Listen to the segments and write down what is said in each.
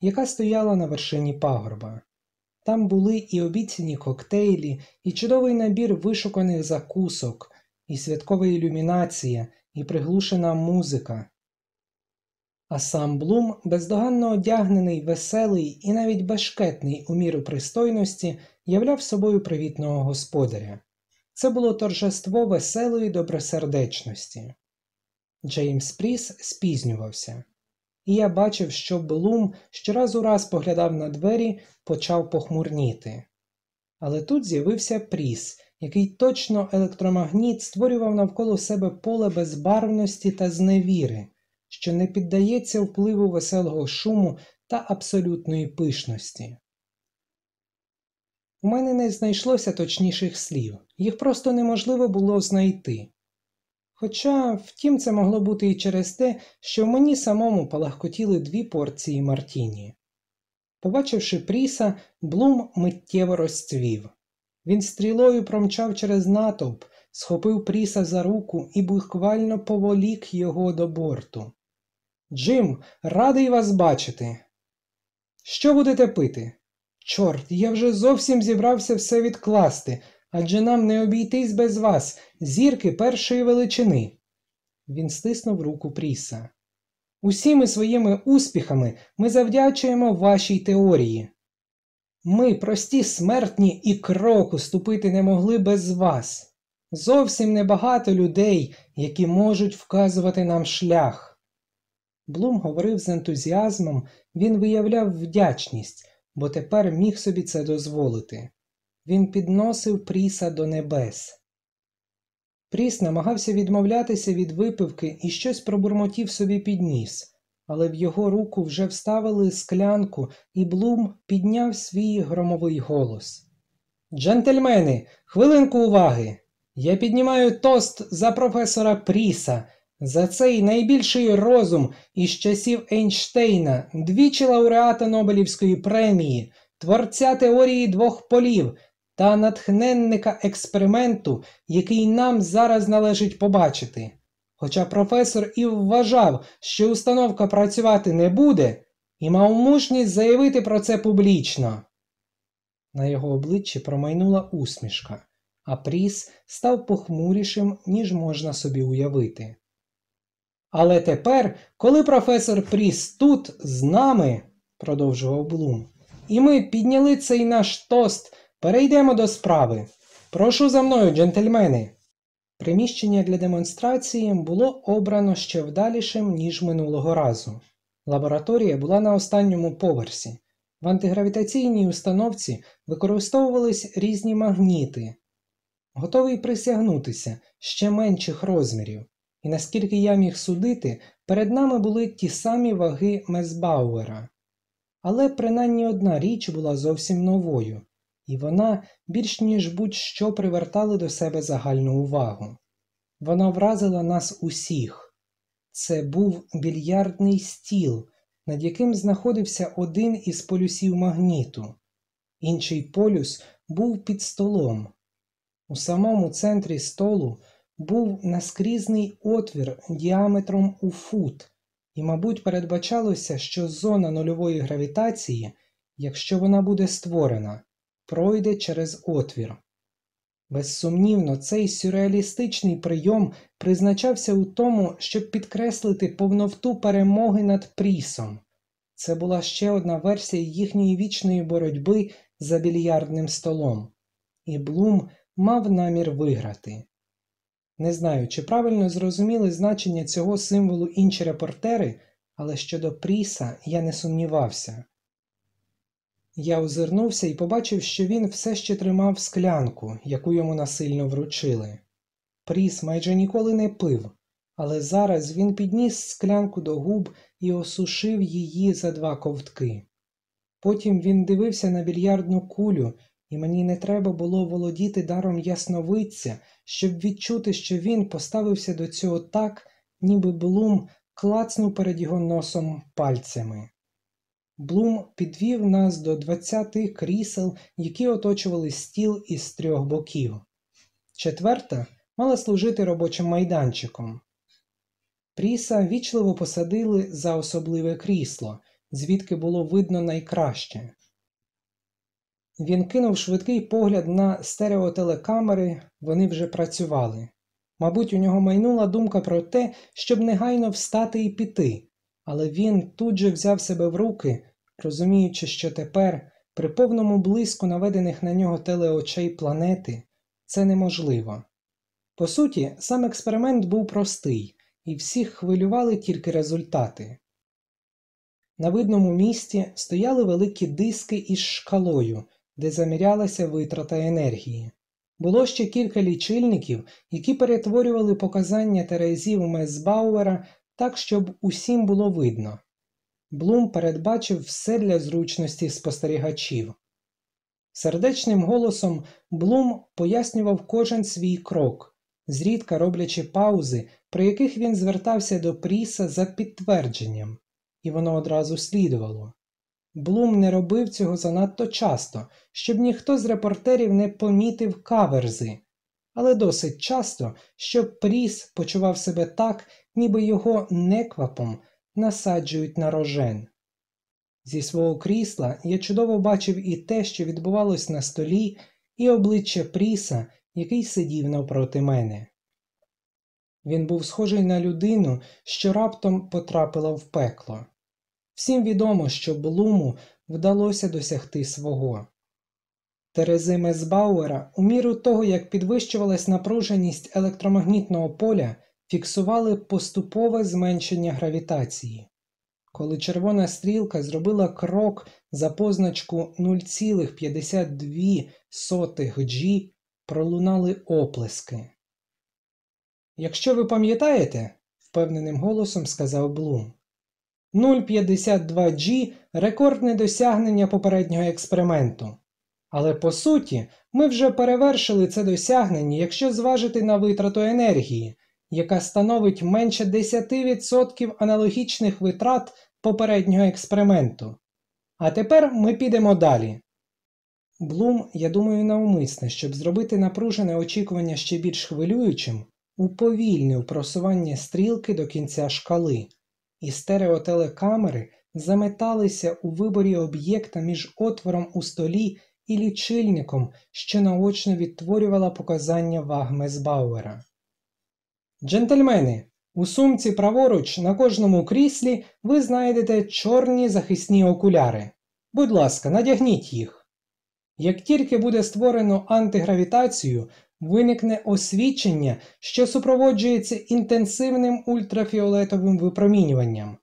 яка стояла на вершині пагорба. Там були і обіцяні коктейлі, і чудовий набір вишуканих закусок, і святкова ілюмінація, і приглушена музика. А сам Блум, бездоганно одягнений, веселий і навіть бешкетний у міру пристойності, являв собою привітного господаря. Це було торжество веселої добросердечності. Джеймс Пріс спізнювався, і я бачив, що Блум щораз у раз поглядав на двері, почав похмурніти. Але тут з'явився Пріс, який точно електромагніт створював навколо себе поле безбарвності та зневіри, що не піддається впливу веселого шуму та абсолютної пишності. У мене не знайшлося точніших слів, їх просто неможливо було знайти. Хоча, втім, це могло бути і через те, що мені самому палахкотіли дві порції Мартіні. Побачивши Пріса, Блум миттєво розцвів. Він стрілою промчав через натовп, схопив Пріса за руку і буквально поволік його до борту. Джим, радий вас бачити. Що будете пити? Чорт, я вже зовсім зібрався все відкласти, адже нам не обійтись без вас, зірки першої величини. Він стиснув руку Пріса. Усіми своїми успіхами ми завдячуємо вашій теорії. Ми, прості смертні, і кроку ступити не могли без вас. Зовсім небагато людей, які можуть вказувати нам шлях. Блум говорив з ентузіазмом, він виявляв вдячність, бо тепер міг собі це дозволити. Він підносив Пріса до небес. Пріс намагався відмовлятися від випивки і щось пробурмотів собі підніс, але в його руку вже вставили склянку, і Блум підняв свій громовий голос. Джентльмени, хвилинку уваги! Я піднімаю тост за професора Пріса, за цей найбільший розум із часів Ейнштейна, двічі лауреата Нобелівської премії, творця теорії двох полів та натхненника експерименту, який нам зараз належить побачити. Хоча професор і вважав, що установка працювати не буде, і мав мужність заявити про це публічно. На його обличчі промайнула усмішка, а Пріс став похмурішим, ніж можна собі уявити. Але тепер, коли професор Пріс тут з нами, продовжував Блум, і ми підняли цей наш тост, перейдемо до справи. Прошу за мною, джентльмени. Приміщення для демонстрації було обрано ще вдалішим, ніж минулого разу. Лабораторія була на останньому поверсі. В антигравітаційній установці використовувались різні магніти, готовий присягнутися ще менших розмірів, і наскільки я міг судити, перед нами були ті самі ваги Мезбауера. Але принаймні одна річ була зовсім новою, і вона більш ніж будь-що привертала до себе загальну увагу. Вона вразила нас усіх. Це був більярдний стіл, над яким знаходився один із полюсів магніту. Інший полюс був під столом. У самому центрі столу був наскрізний отвір діаметром у фут, і, мабуть, передбачалося, що зона нульової гравітації, якщо вона буде створена, пройде через отвір. Безсумнівно, цей сюрреалістичний прийом призначався у тому, щоб підкреслити повновту перемоги над Прісом. Це була ще одна версія їхньої вічної боротьби за більярдним столом, і Блум мав намір виграти. Не знаю, чи правильно зрозуміли значення цього символу інші репортери, але щодо Пріса я не сумнівався. Я озирнувся і побачив, що він все ще тримав склянку, яку йому насильно вручили. Пріс майже ніколи не пив, але зараз він підніс склянку до губ і осушив її за два ковтки. Потім він дивився на більярдну кулю, і мені не треба було володіти даром ясновидця, щоб відчути, що він поставився до цього так, ніби Блум клацнув перед його носом пальцями. Блум підвів нас до двадцяти крісел, які оточували стіл із трьох боків. Четверта мала служити робочим майданчиком. Пріса вічливо посадили за особливе крісло, звідки було видно найкраще. Він кинув швидкий погляд на стереотелекамери, вони вже працювали. Мабуть, у нього майнула думка про те, щоб негайно встати і піти, але він тут же взяв себе в руки, розуміючи, що тепер, при повному блиску наведених на нього телеочей планети, це неможливо. По суті, сам експеримент був простий, і всіх хвилювали тільки результати. На видному місці стояли великі диски із шкалою, де замірялася витрата енергії. Було ще кілька лічильників, які перетворювали показання терезів Мезбауера так, щоб усім було видно. Блум передбачив все для зручності спостерігачів. Сердечним голосом Блум пояснював кожен свій крок, зрідка роблячи паузи, при яких він звертався до Пріса за підтвердженням, і воно одразу слідувало. Блум не робив цього занадто часто, щоб ніхто з репортерів не помітив каверзи, але досить часто, щоб Пріс почував себе так, ніби його неквапом насаджують на рожен. Зі свого крісла я чудово бачив і те, що відбувалось на столі, і обличчя Пріса, який сидів навпроти мене. Він був схожий на людину, що раптом потрапила в пекло. Всім відомо, що Блуму вдалося досягти свого. Терези Мезбауера, у міру того, як підвищувалась напруженість електромагнітного поля, фіксували поступове зменшення гравітації. Коли червона стрілка зробила крок за позначку 0,52 G, пролунали оплески. Якщо ви пам'ятаєте, впевненим голосом сказав Блум, 0,52G рекордне досягнення попереднього експерименту. Але по суті, ми вже перевершили це досягнення, якщо зважити на витрату енергії, яка становить менше 10% аналогічних витрат попереднього експерименту. А тепер ми підемо далі. Блум, я думаю, навмисне, щоб зробити напружене очікування ще більш хвилюючим, уповільнив просування стрілки до кінця шкали, і стереотелекамери заметалися у виборі об'єкта між отвором у столі і лічильником, що наочно відтворювала показання ваг Мезбауера. Джентльмени, у сумці праворуч на кожному кріслі ви знайдете чорні захисні окуляри. Будь ласка, надягніть їх. Як тільки буде створено антигравітацію, виникне освічення, що супроводжується інтенсивним ультрафіолетовим випромінюванням.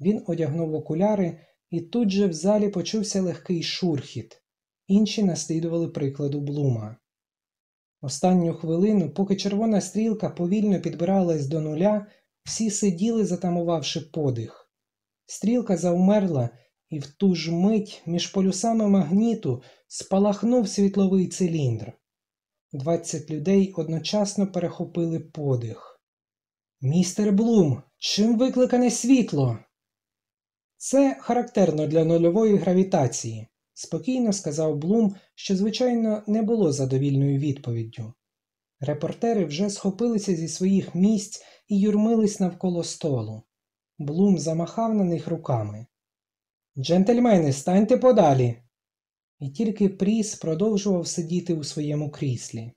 Він одягнув окуляри, і тут же в залі почувся легкий шурхіт. Інші наслідували прикладу Блума. Останню хвилину, поки червона стрілка повільно підбиралась до нуля, всі сиділи, затамувавши подих. Стрілка завмерла, і в ту ж мить між полюсами магніту спалахнув світловий циліндр. Двадцять людей одночасно перехопили подих. Містер Блум, чим викликане світло? Це характерно для нульової гравітації спокійно сказав Блум, що, звичайно, не було задовільною відповіддю. Репортери вже схопилися зі своїх місць і юрмились навколо столу. Блум замахав на них руками. Джентльмени, станьте подалі. І тільки Пріс продовжував сидіти у своєму кріслі.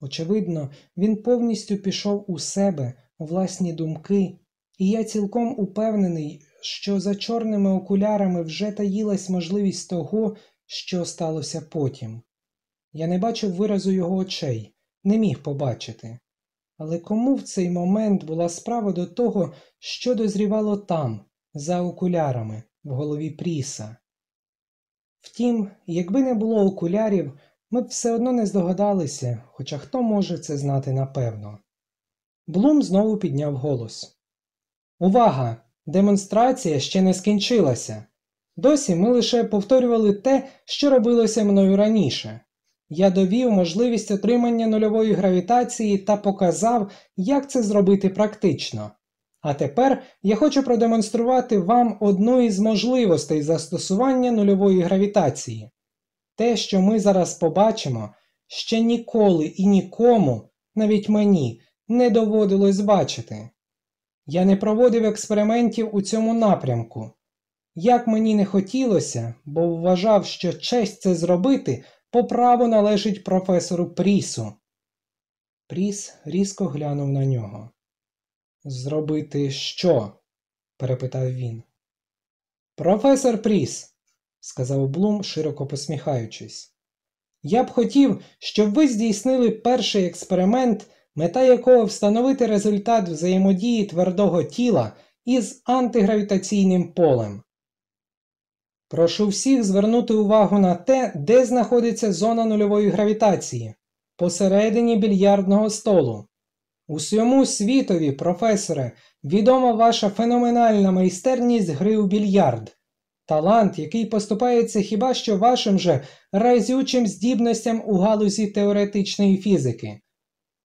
Очевидно, він повністю пішов у себе, у власні думки, і я цілком упевнений, що за чорними окулярами вже таїлась можливість того, що сталося потім. Я не бачив виразу його очей, не міг побачити. Але кому в цей момент була справа до того, що дозрівало там, за окулярами, в голові Пріса? Втім, якби не було окулярів, ми б все одно не здогадалися, хоча хто може це знати напевно. Блум знову підняв голос. Увага! Демонстрація ще не скінчилася. Досі ми лише повторювали те, що робилося мною раніше. Я довів можливість отримання нульової гравітації та показав, як це зробити практично. А тепер я хочу продемонструвати вам одну із можливостей застосування нульової гравітації. Те, що ми зараз побачимо, ще ніколи і нікому, навіть мені, не доводилось бачити. Я не проводив експериментів у цьому напрямку. Як мені не хотілося, бо вважав, що честь це зробити по праву належить професору Прісу. Пріс різко глянув на нього. Зробити що? перепитав він. Професор Пріс, сказав Блум, широко посміхаючись. Я б хотів, щоб ви здійснили перший експеримент, мета якого встановити результат взаємодії твердого тіла із антигравітаційним полем. Прошу всіх звернути увагу на те, де знаходиться зона нульової гравітації посередині більярдного столу. Усьому світові, професоре, відома ваша феноменальна майстерність гри у більярд, талант, який поступається хіба що вашим же разючим здібностям у галузі теоретичної фізики.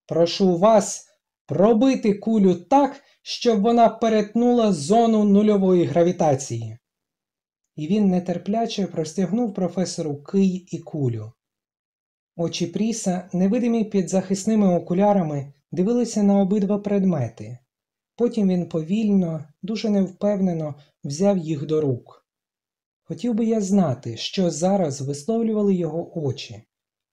Прошу вас пробити кулю так, щоб вона перетнула зону нульової гравітації. І він нетерпляче простягнув професору кий і кулю. Очі Пріса, невидимі під захисними окулярами, дивилися на обидва предмети. Потім він повільно, дуже невпевнено взяв їх до рук. Хотів би я знати, що зараз висловлювали його очі,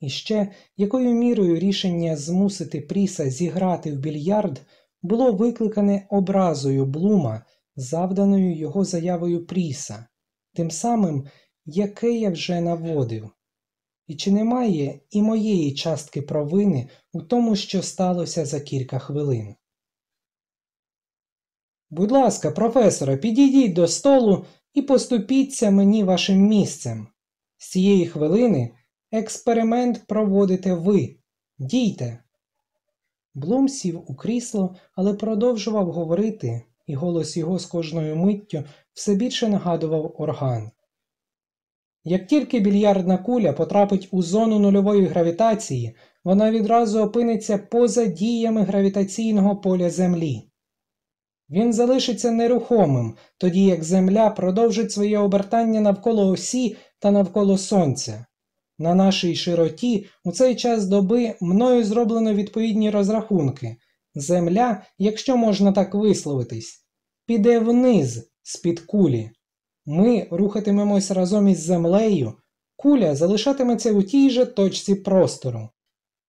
і ще якою мірою рішення змусити Пріса зіграти в більярд було викликане образою Блума, завданою його заявою Пріса, тим самим, яке я вже наводив. І чи немає і моєї частки провини у тому, що сталося за кілька хвилин? Будь ласка, професоре, підійдіть до столу і поступіться мені вашим місцем. З цієї хвилини експеримент проводите ви. Дійте. Блум сів у крісло, але продовжував говорити, і голос його з кожною миттю все більше нагадував орган. Як тільки більярдна куля потрапить у зону нульової гравітації, вона відразу опиниться поза діями гравітаційного поля Землі. Він залишиться нерухомим, тоді як Земля продовжить своє обертання навколо осі та навколо Сонця. На нашій широті у цей час доби мною зроблено відповідні розрахунки. Земля, якщо можна так висловитись, піде вниз з-під кулі. Ми рухатимемось разом із землею, куля залишатиметься у тій же точці простору.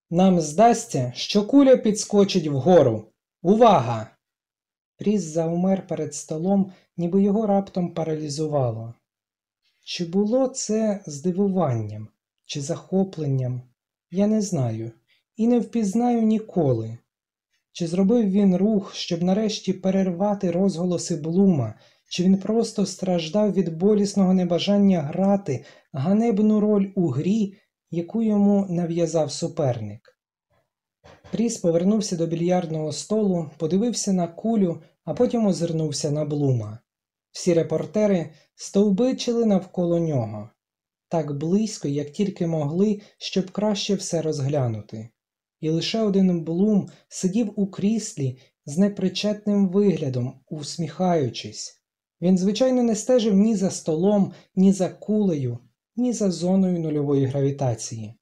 Нам здасться, що куля підскочить вгору. Увага! Пріс заумер перед столом, ніби його раптом паралізувало. Чи було це здивуванням, чи захопленням, я не знаю, і не впізнаю ніколи. Чи зробив він рух, щоб нарешті перервати розголоси Блума, чи він просто страждав від болісного небажання грати ганебну роль у грі, яку йому нав'язав суперник. Пріс повернувся до більярдного столу, подивився на кулю, а потім озирнувся на Блума. Всі репортери стовбичили навколо нього так близько, як тільки могли, щоб краще все розглянути. І лише один Блум сидів у кріслі з непричетним виглядом, усміхаючись. Він, звичайно, не стежив ні за столом, ні за кулею, ні за зоною нульової гравітації.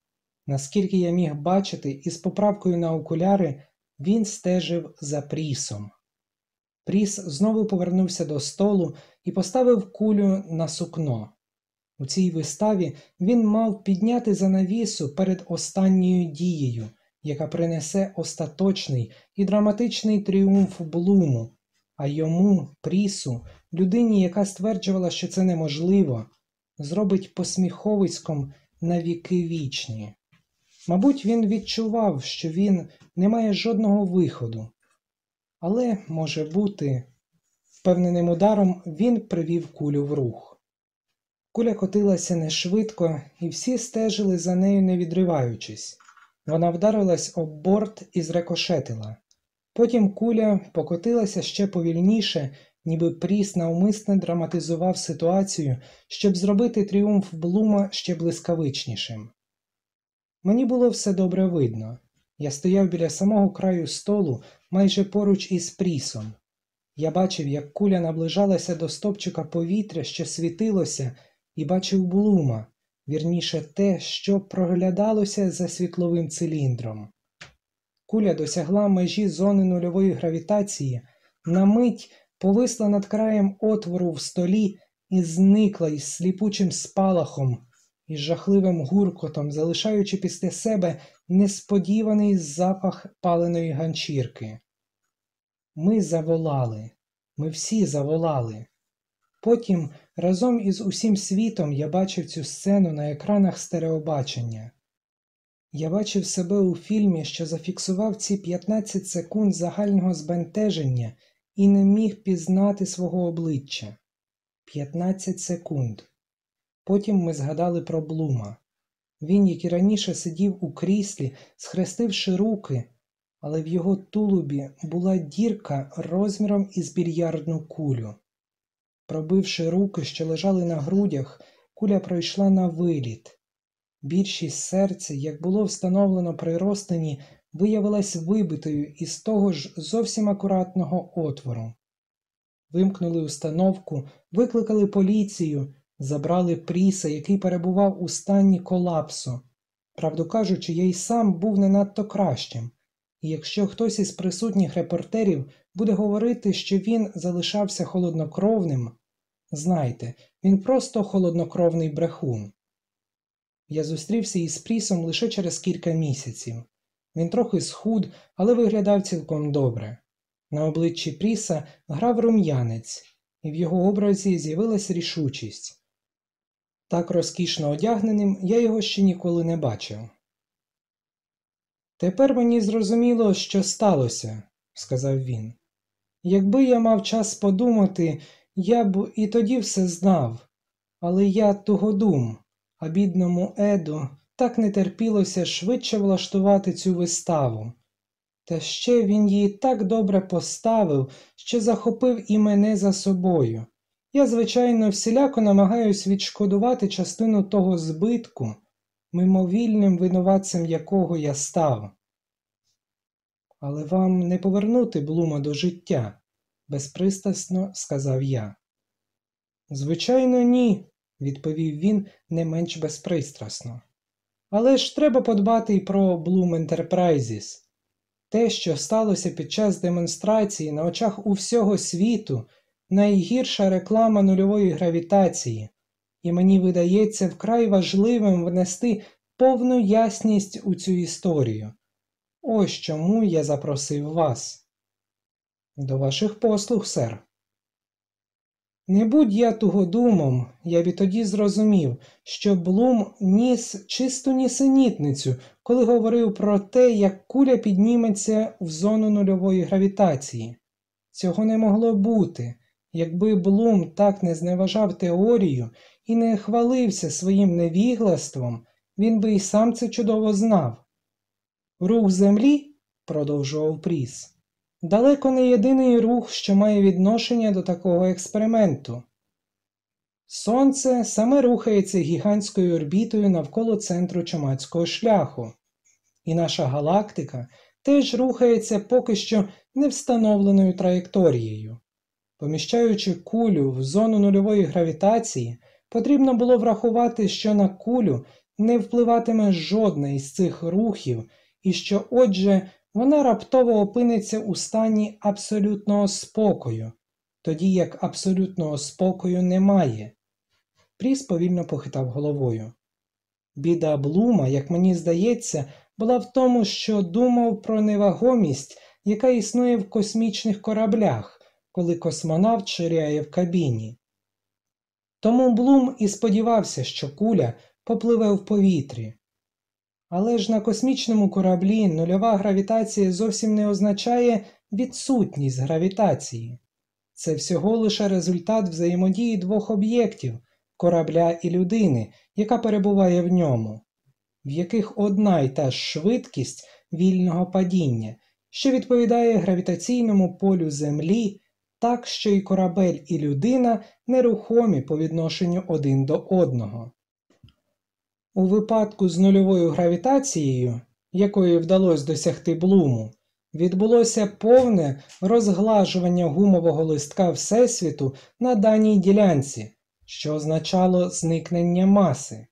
Наскільки я міг бачити, із поправкою на окуляри він стежив за прісом. Пріс знову повернувся до столу і поставив кулю на сукно. У цій виставі він мав підняти занавісу перед останньою дією, яка принесе остаточний і драматичний тріумф Блуму, а йому, Прісу, людині, яка стверджувала, що це неможливо, зробить посміховиськом на віки вічні. Мабуть, він відчував, що він не має жодного виходу, але, може бути, впевненим ударом він привів кулю в рух. Куля котилася не швидко, і всі стежили за нею, не відриваючись. Вона вдарилась об борт і зрекошетила. Потім куля покотилася ще повільніше, ніби Пріс навмисне драматизував ситуацію, щоб зробити тріумф Блума ще блискавичнішим. Мені було все добре видно. Я стояв біля самого краю столу, майже поруч із Прісом. Я бачив, як куля наближалася до стопчика повітря, що світилося, і бачив Блума, вірніше те, що проглядалося за світловим циліндром. Куля досягла межі зони нульової гравітації, на мить повисла над краєм отвору в столі і зникла із сліпучим спалахом і жахливим гуркотом, залишаючи після себе несподіваний запах паленої ганчірки. Ми заволали, ми всі заволали. Потім разом із усім світом я бачив цю сцену на екранах стереобачення. Я бачив себе у фільмі, що зафіксував ці 15 секунд загального збентеження і не міг пізнати свого обличчя. 15 секунд. Потім ми згадали про Блума. Він, як і раніше, сидів у кріслі, схрестивши руки, але в його тулубі була дірка розміром із більярдну кулю. Пробивши руки, що лежали на грудях, куля пройшла на виліт. Більшість серця, як було встановлено при розтині, виявилась вибитою із того ж зовсім акуратного отвору. Вимкнули установку, викликали поліцію, забрали пріса, який перебував у стані колапсу. Правду кажучи, я й сам був не надто кращим, і якщо хтось із присутніх репортерів буде говорити, що він залишався холоднокровним, знайте, він просто холоднокровний брехун. Я зустрівся із Прісом лише через кілька місяців. Він трохи схуд, але виглядав цілком добре. На обличчі Пріса грав рум'янець, і в його образі з'явилась рішучість. Так розкішно одягненим я його ще ніколи не бачив. Тепер мені зрозуміло, що сталося, сказав він. Якби я мав час подумати, я б і тоді все знав, але я тугодум, а бідному Еду так не терпілося швидше влаштувати цю виставу. Та ще він її так добре поставив, що захопив і мене за собою. Я, звичайно, всіляко намагаюсь відшкодувати частину того збитку, мимовільним винуватцем якого я став. Але вам не повернути Блума до життя, безпристрасно сказав я. Звичайно, ні, відповів він не менш безпристрасно. Але ж треба подбати і про Bloom Enterprises. Те, що сталося під час демонстрації на очах у всього світу, найгірша реклама нульової гравітації, і мені видається вкрай важливим внести повну ясність у цю історію. Ось чому я запросив вас. До ваших послуг, сер. Не будь я тугодумом, я б тоді зрозумів, що Блум ніс чисту нісенітницю, коли говорив про те, як куля підніметься в зону нульової гравітації. Цього не могло бути, якби Блум так не зневажав теорію і не хвалився своїм невіглаством, він би і сам це чудово знав. Рух землі, продовжував Пріс, далеко не єдиний рух, що має відношення до такого експерименту. Сонце саме рухається гігантською орбітою навколо центру чумацького шляху, і наша галактика теж рухається поки що невстановленою траєкторією. Поміщаючи кулю в зону нульової гравітації, потрібно було врахувати, що на кулю не впливатиме жодна із цих рухів, і що, отже, вона раптово опиниться у стані абсолютного спокою, тоді як абсолютного спокою немає. Пріс повільно похитав головою. Біда Блума, як мені здається, була в тому, що думав про невагомість, яка існує в космічних кораблях, коли космонавт ширяє в кабіні. Тому Блум і сподівався, що куля попливе в повітрі. Але ж на космічному кораблі нульова гравітація зовсім не означає відсутність гравітації. Це всього лише результат взаємодії двох об'єктів корабля і людини, яка перебуває в ньому, в яких одна й та ж швидкість вільного падіння, що відповідає гравітаційному полю Землі, так що і корабель, і людина нерухомі по відношенню один до одного. У випадку з нульовою гравітацією, якої вдалося досягти Блуму, відбулося повне розглажування гумового листка Всесвіту на даній ділянці, що означало зникнення маси.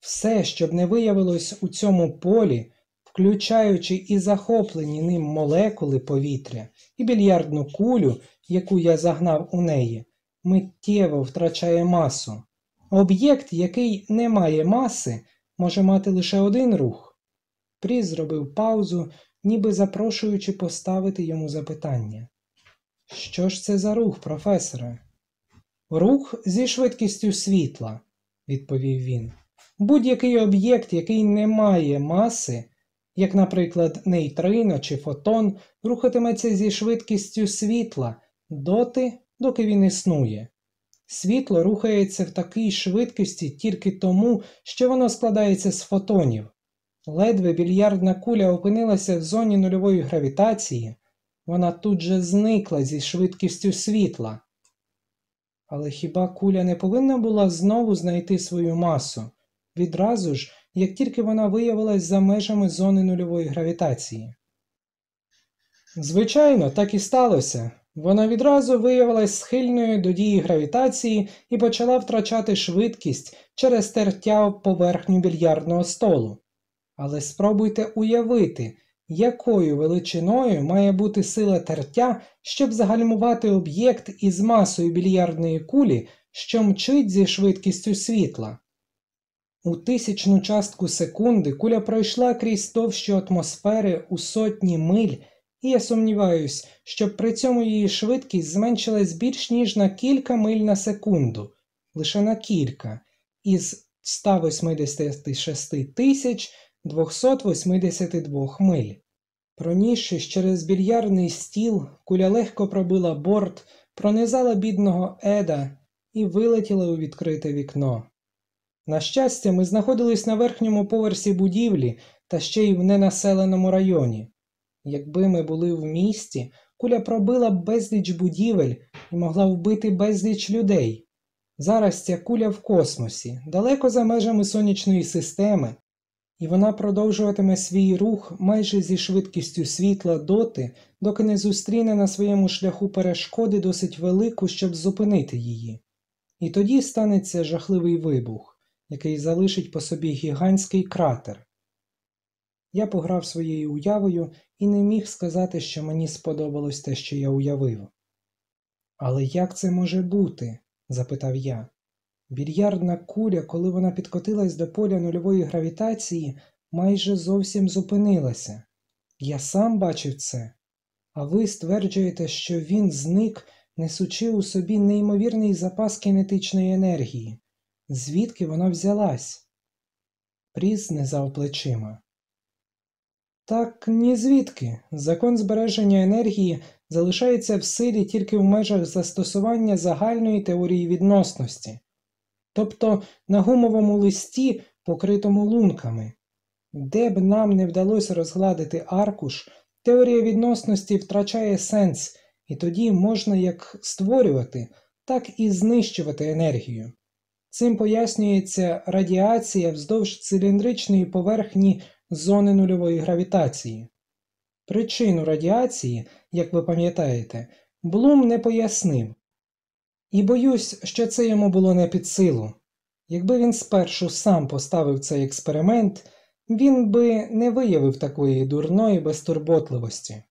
Все, що б не виявилось у цьому полі, включаючи і захоплені ним молекули повітря, і більярдну кулю, яку я загнав у неї, миттєво втрачає масу. Об'єкт, який не має маси, може мати лише один рух. Пріс зробив паузу, ніби запрошуючи поставити йому запитання. Що ж це за рух, професоре? Рух зі швидкістю світла, відповів він. Будь-який об'єкт, який не має маси, як, наприклад, нейтрино чи фотон, рухатиметься зі швидкістю світла доти, доки він існує. Світло рухається в такій швидкості тільки тому, що воно складається з фотонів. Ледве більярдна куля опинилася в зоні нульової гравітації, вона тут же зникла зі швидкістю світла. Але хіба куля не повинна була знову знайти свою масу, відразу ж, як тільки вона виявилась за межами зони нульової гравітації? Звичайно, так і сталося. Вона відразу виявилась схильною до дії гравітації і почала втрачати швидкість через тертя поверхню більярдного столу. Але спробуйте уявити, якою величиною має бути сила тертя, щоб загальмувати об'єкт із масою більярдної кулі, що мчить зі швидкістю світла. У тисячну частку секунди куля пройшла крізь товщу атмосфери у сотні миль, і я сумніваюсь, що при цьому її швидкість зменшилась більш ніж на кілька миль на секунду, лише на кілька, із 186 тисяч 282 миль. Пронісшись через більярдний стіл, куля легко пробила борт, пронизала бідного Еда і вилетіла у відкрите вікно. На щастя, ми знаходились на верхньому поверсі будівлі та ще й в ненаселеному районі. Якби ми були в місті, куля пробила б безліч будівель і могла вбити безліч людей. Зараз ця куля в космосі, далеко за межами сонячної системи, і вона продовжуватиме свій рух майже зі швидкістю світла доти, доки не зустріне на своєму шляху перешкоди досить велику, щоб зупинити її. І тоді станеться жахливий вибух, який залишить по собі гігантський кратер. Я пограв своєю уявою і не міг сказати, що мені сподобалось те, що я уявив. Але як це може бути? запитав я. Більярдна куля, коли вона підкотилась до поля нульової гравітації, майже зовсім зупинилася. Я сам бачив це, а ви стверджуєте, що він зник, несучи у собі неймовірний запас кінетичної енергії. Звідки вона взялась? Пріс знизав плечима. Так ні звідки. Закон збереження енергії залишається в силі тільки в межах застосування загальної теорії відносності тобто на гумовому листі, покритому лунками. Де б нам не вдалося розгладити аркуш, теорія відносності втрачає сенс, і тоді можна як створювати, так і знищувати енергію. Цим пояснюється радіація вздовж циліндричної поверхні зони нульової гравітації. Причину радіації, як ви пам'ятаєте, Блум не пояснив, і боюсь, що це йому було не під силу. Якби він спершу сам поставив цей експеримент, він би не виявив такої дурної безтурботливості.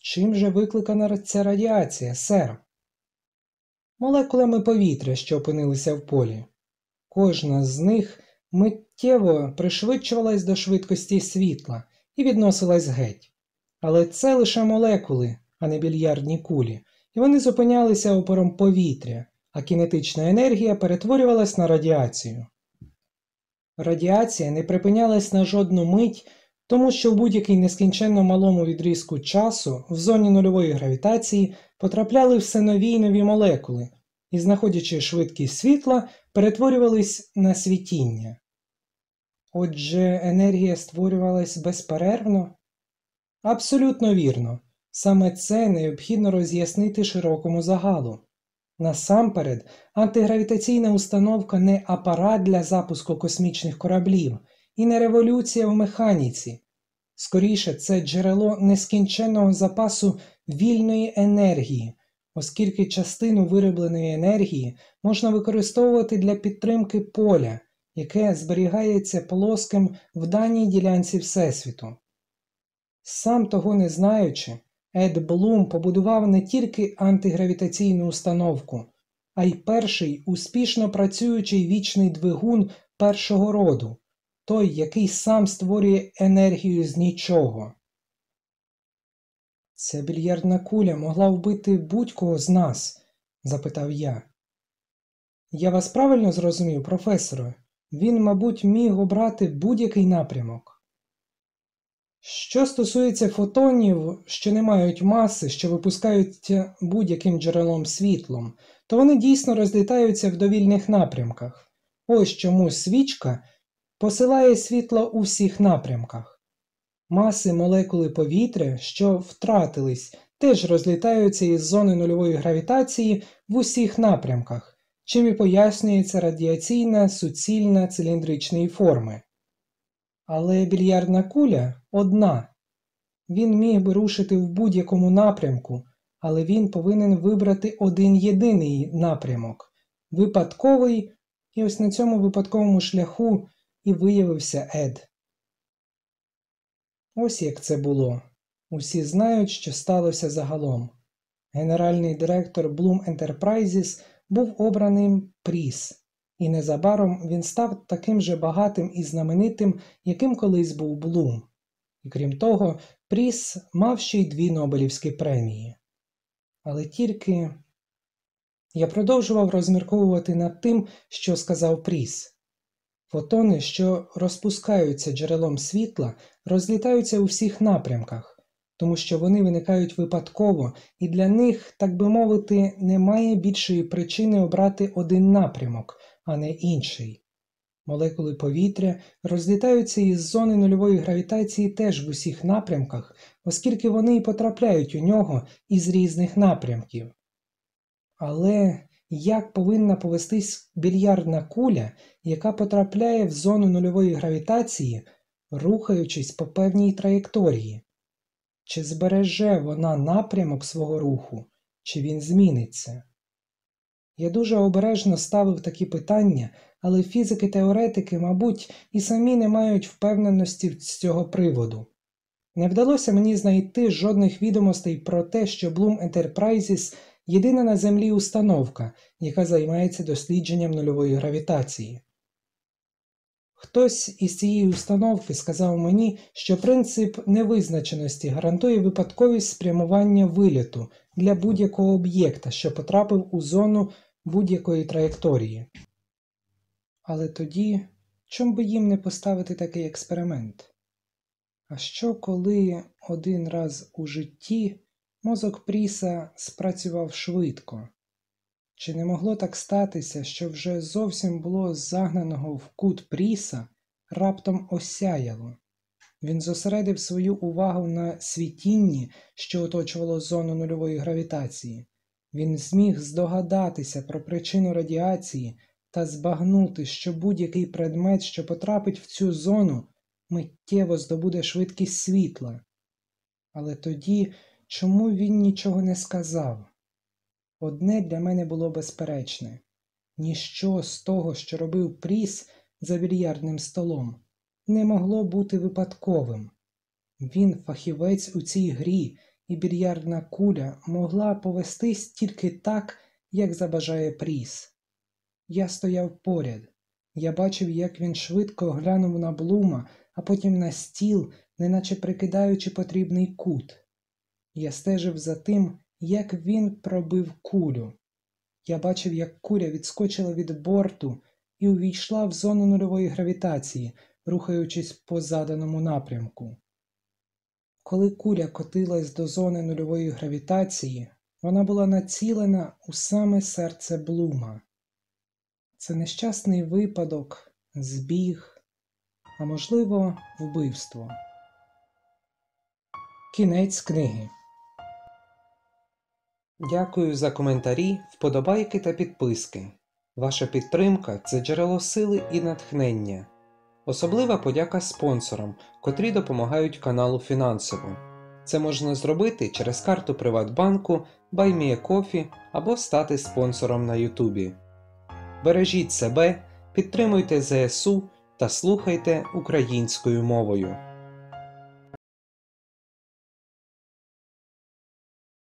Чим же викликана ця радіація, сер? Молекулами повітря, що опинилися в полі. Кожна з них миттєво пришвидшувалась до швидкості світла і відносилась геть. Але це лише молекули, а не більярдні кулі, і вони зупинялися опором повітря, а кінетична енергія перетворювалась на радіацію. Радіація не припинялась на жодну мить, тому що в будь-який нескінченно малому відрізку часу в зоні нульової гравітації потрапляли все нові й нові молекули і, знаходячи швидкість світла, перетворювались на світіння. Отже, енергія створювалась безперервно? Абсолютно вірно. Саме це необхідно роз'яснити широкому загалу. Насамперед, антигравітаційна установка не апарат для запуску космічних кораблів і не революція в механіці. Скоріше, це джерело нескінченного запасу вільної енергії, оскільки частину виробленої енергії можна використовувати для підтримки поля, яке зберігається плоским в даній ділянці Всесвіту. Сам того не знаючи, Ед Блум побудував не тільки антигравітаційну установку, а й перший успішно працюючий вічний двигун першого роду, той, який сам створює енергію з нічого. Ця більярдна куля могла вбити будь-кого з нас? запитав я. Я вас правильно зрозумів, професоре? Він, мабуть, міг обрати будь-який напрямок. Що стосується фотонів, що не мають маси, що випускаються будь-яким джерелом світлом, то вони дійсно розлітаються в довільних напрямках. Ось чому свічка посилає світло у всіх напрямках. Маси молекули повітря, що втратились, теж розлітаються із зони нульової гравітації в усіх напрямках, чим і пояснюється радіаційна суцільна циліндричної форми. Але більярдна куля одна. Він міг би рушити в будь-якому напрямку, але він повинен вибрати один єдиний напрямок випадковий, і ось на цьому випадковому шляху і виявився Ед. Ось як це було. Усі знають, що сталося загалом. Генеральний директор Bloom Enterprises був обраним Пріс, і незабаром він став таким же багатим і знаменитим, яким колись був Блум. І крім того, Пріс мав ще й дві Нобелівські премії. Але тільки я продовжував розмірковувати над тим, що сказав Пріс. Фотони, що розпускаються джерелом світла, розлітаються у всіх напрямках, тому що вони виникають випадково, і для них, так би мовити, немає більшої причини обрати один напрямок, а не інший. Молекули повітря розлітаються із зони нульової гравітації теж в усіх напрямках, оскільки вони і потрапляють у нього із різних напрямків. Але як повинна повестись більярдна куля, яка потрапляє в зону нульової гравітації, рухаючись по певній траєкторії? Чи збереже вона напрямок свого руху, чи він зміниться? Я дуже обережно ставив такі питання, але фізики-теоретики, мабуть, і самі не мають впевненості з цього приводу. Не вдалося мені знайти жодних відомостей про те, що Bloom Enterprises – єдина на Землі установка, яка займається дослідженням нульової гравітації. Хтось із цієї установки сказав мені, що принцип невизначеності гарантує випадковість спрямування виліту для будь-якого об'єкта, що потрапив у зону будь-якої траєкторії. Але тоді чом би їм не поставити такий експеримент? А що, коли один раз у житті мозок Пріса спрацював швидко? Чи не могло так статися, що вже зовсім було загнаного в кут Пріса раптом осяяло? Він зосередив свою увагу на світінні, що оточувало зону нульової гравітації. Він зміг здогадатися про причину радіації та збагнути, що будь-який предмет, що потрапить в цю зону, миттєво здобуде швидкість світла. Але тоді чому він нічого не сказав? Одне для мене було безперечне ніщо з того, що робив Пріс за більярдним столом, не могло бути випадковим. Він фахівець у цій грі, і більярдна куля могла повестись тільки так, як забажає Пріс. Я стояв поряд. Я бачив, як він швидко глянув на блума, а потім на стіл, неначе прикидаючи потрібний кут. Я стежив за тим, як він пробив кулю. Я бачив, як куля відскочила від борту і увійшла в зону нульової гравітації, рухаючись по заданому напрямку. Коли куля котилась до зони нульової гравітації, вона була націлена у саме серце Блума. Це нещасний випадок, збіг, а можливо, вбивство. Кінець книги. Дякую за коментарі, вподобайки та підписки. Ваша підтримка це джерело сили і натхнення. Особлива подяка спонсорам, котрі допомагають каналу фінансово. Це можна зробити через карту Приватбанку, BuyMeACoffee або стати спонсором на Ютубі. Бережіть себе, підтримуйте ЗСУ та слухайте українською мовою.